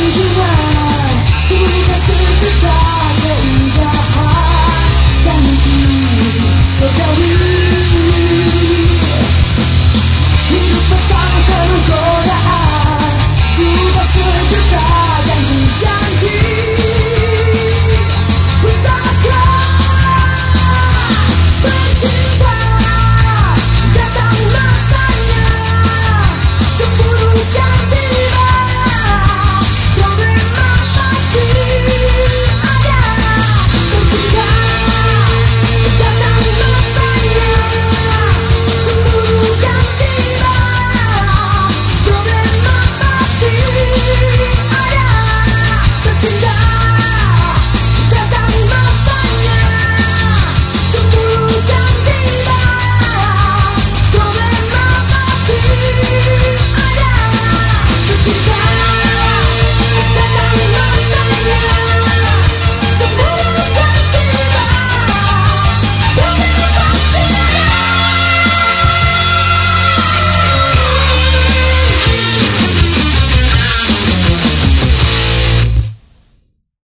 You know.